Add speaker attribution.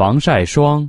Speaker 1: 防晒霜。